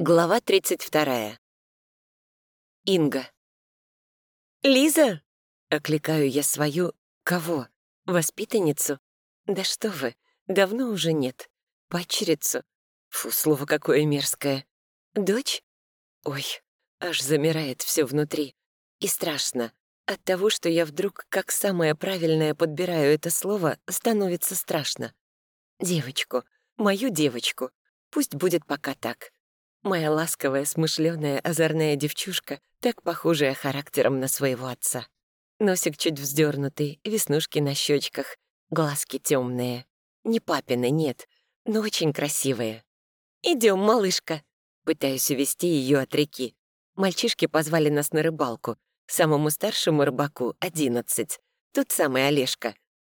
Глава 32. Инга. «Лиза!» — окликаю я свою... Кого? Воспитанницу? Да что вы, давно уже нет. Пачерицу? Фу, слово какое мерзкое. Дочь? Ой, аж замирает все внутри. И страшно. От того, что я вдруг как самое правильное подбираю это слово, становится страшно. Девочку, мою девочку. Пусть будет пока так. Моя ласковая, смышленая, озорная девчушка, так похожая характером на своего отца. Носик чуть вздернутый, веснушки на щечках, глазки темные. Не папины, нет, но очень красивые. Идем, малышка!» Пытаюсь увести ее от реки. Мальчишки позвали нас на рыбалку. Самому старшему рыбаку — одиннадцать. Тут самый Олежка.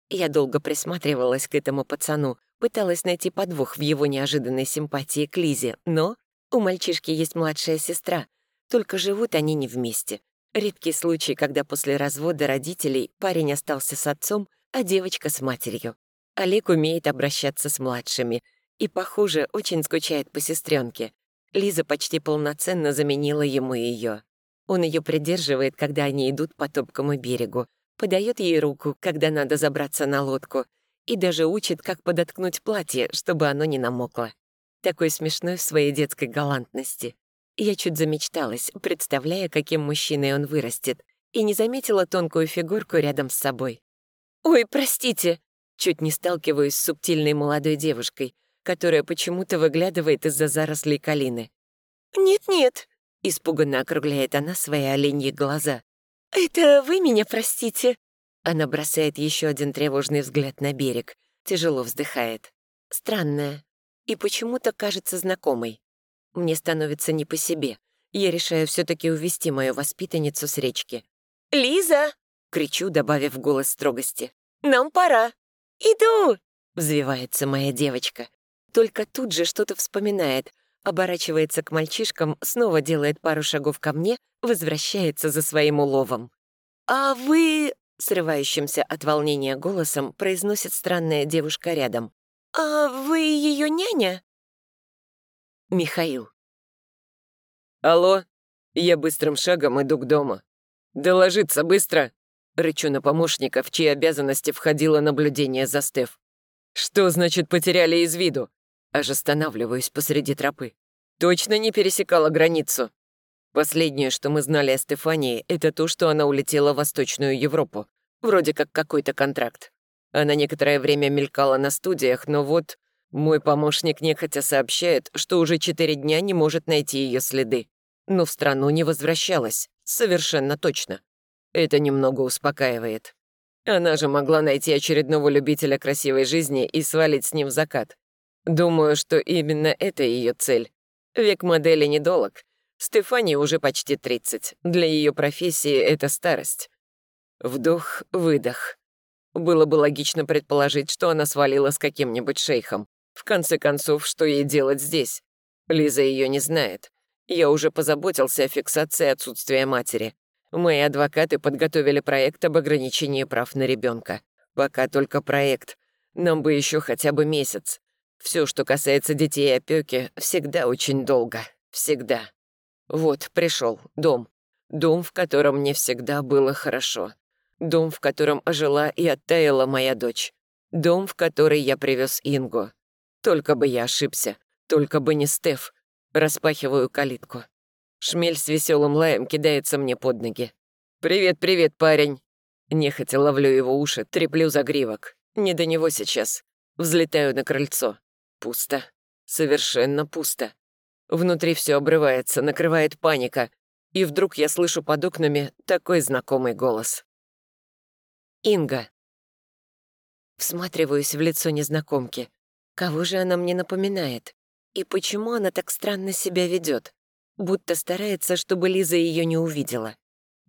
Я долго присматривалась к этому пацану, пыталась найти подвох в его неожиданной симпатии к Лизе, но у мальчишки есть младшая сестра, только живут они не вместе. Редкий случай, когда после развода родителей парень остался с отцом, а девочка с матерью. Олег умеет обращаться с младшими и, похоже, очень скучает по сестренке. Лиза почти полноценно заменила ему ее. Он ее придерживает, когда они идут по топкому берегу, подает ей руку, когда надо забраться на лодку, и даже учит, как подоткнуть платье, чтобы оно не намокло такой смешной в своей детской галантности. Я чуть замечталась, представляя, каким мужчиной он вырастет, и не заметила тонкую фигурку рядом с собой. «Ой, простите!» Чуть не сталкиваюсь с субтильной молодой девушкой, которая почему-то выглядывает из-за зарослей калины. «Нет-нет», — испуганно округляет она свои оленьи глаза. «Это вы меня простите?» Она бросает еще один тревожный взгляд на берег, тяжело вздыхает. Странная, и почему-то кажется знакомой. Мне становится не по себе. Я решаю все таки увести мою воспитанницу с речки. «Лиза!» — кричу, добавив голос строгости. «Нам пора!» «Иду!» — взвивается моя девочка. Только тут же что-то вспоминает, оборачивается к мальчишкам, снова делает пару шагов ко мне, возвращается за своим уловом. «А вы...» — срывающимся от волнения голосом произносит странная девушка рядом. «А вы ее няня?» Михаил. «Алло, я быстрым шагом иду к дому. Доложиться быстро!» Рычу на помощника, в чьи обязанности входило наблюдение за Стеф. «Что значит потеряли из виду?» Аж останавливаюсь посреди тропы. «Точно не пересекала границу?» Последнее, что мы знали о Стефании, это то, что она улетела в Восточную Европу. Вроде как какой-то контракт. Она некоторое время мелькала на студиях, но вот мой помощник нехотя сообщает, что уже четыре дня не может найти ее следы. Но в страну не возвращалась, совершенно точно. Это немного успокаивает. Она же могла найти очередного любителя красивой жизни и свалить с ним в закат. Думаю, что именно это ее цель. Век модели недолог. Стефани уже почти 30. Для ее профессии это старость. Вдох-выдох. Было бы логично предположить, что она свалила с каким-нибудь шейхом. В конце концов, что ей делать здесь? Лиза ее не знает. Я уже позаботился о фиксации отсутствия матери. Мои адвокаты подготовили проект об ограничении прав на ребенка. Пока только проект. Нам бы еще хотя бы месяц. Все, что касается детей и опеки, всегда очень долго. Всегда. Вот, пришел дом. Дом, в котором мне всегда было хорошо. Дом, в котором ожила и оттаяла моя дочь. Дом, в который я привез Ингу. Только бы я ошибся. Только бы не Стеф. Распахиваю калитку. Шмель с веселым лаем кидается мне под ноги. «Привет, привет, парень!» Нехотя ловлю его уши, треплю за гривок. Не до него сейчас. Взлетаю на крыльцо. Пусто. Совершенно пусто. Внутри все обрывается, накрывает паника. И вдруг я слышу под окнами такой знакомый голос. Инга. Всматриваюсь в лицо незнакомки. Кого же она мне напоминает? И почему она так странно себя ведет? Будто старается, чтобы Лиза ее не увидела.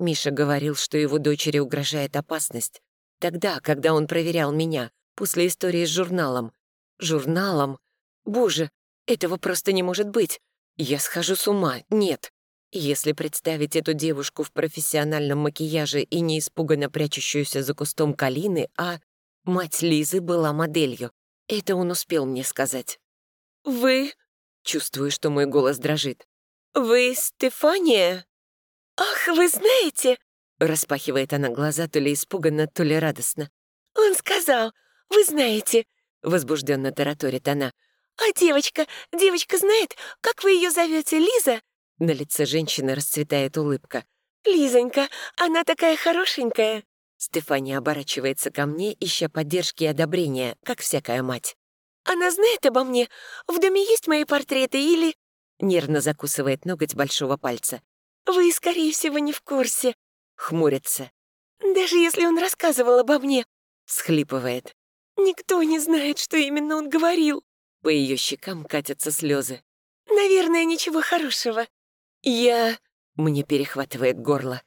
Миша говорил, что его дочери угрожает опасность. Тогда, когда он проверял меня, после истории с журналом. Журналом? Боже, этого просто не может быть. Я схожу с ума, нет. Если представить эту девушку в профессиональном макияже и не испуганно прячущуюся за кустом калины, а мать Лизы была моделью. Это он успел мне сказать. «Вы? Чувствую, что мой голос дрожит. «Вы Стефания?» «Ах, вы знаете!» Распахивает она глаза то ли испуганно, то ли радостно. «Он сказал, вы знаете!» Возбужденно тараторит она. «А девочка, девочка знает, как вы ее зовете, Лиза?» На лице женщины расцветает улыбка. «Лизонька, она такая хорошенькая!» Стефания оборачивается ко мне, ища поддержки и одобрения, как всякая мать. «Она знает обо мне? В доме есть мои портреты или...» Нервно закусывает ноготь большого пальца. «Вы, скорее всего, не в курсе». Хмурится. «Даже если он рассказывал обо мне...» Схлипывает. «Никто не знает, что именно он говорил». По ее щекам катятся слезы. «Наверное, ничего хорошего». «Я...» Мне перехватывает горло.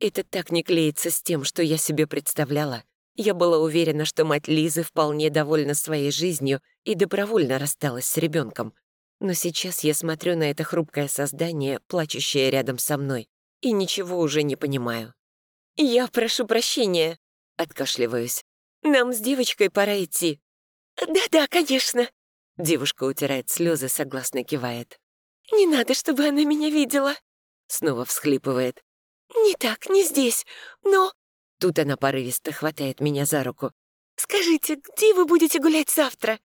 Это так не клеится с тем, что я себе представляла. Я была уверена, что мать Лизы вполне довольна своей жизнью и добровольно рассталась с ребенком. Но сейчас я смотрю на это хрупкое создание, плачущее рядом со мной, и ничего уже не понимаю. «Я прошу прощения», — откашливаюсь. «Нам с девочкой пора идти». «Да-да, конечно», — девушка утирает слезы, согласно кивает. «Не надо, чтобы она меня видела», — снова всхлипывает. «Не так, не здесь, но...» Тут она порывисто хватает меня за руку. «Скажите, где вы будете гулять завтра?»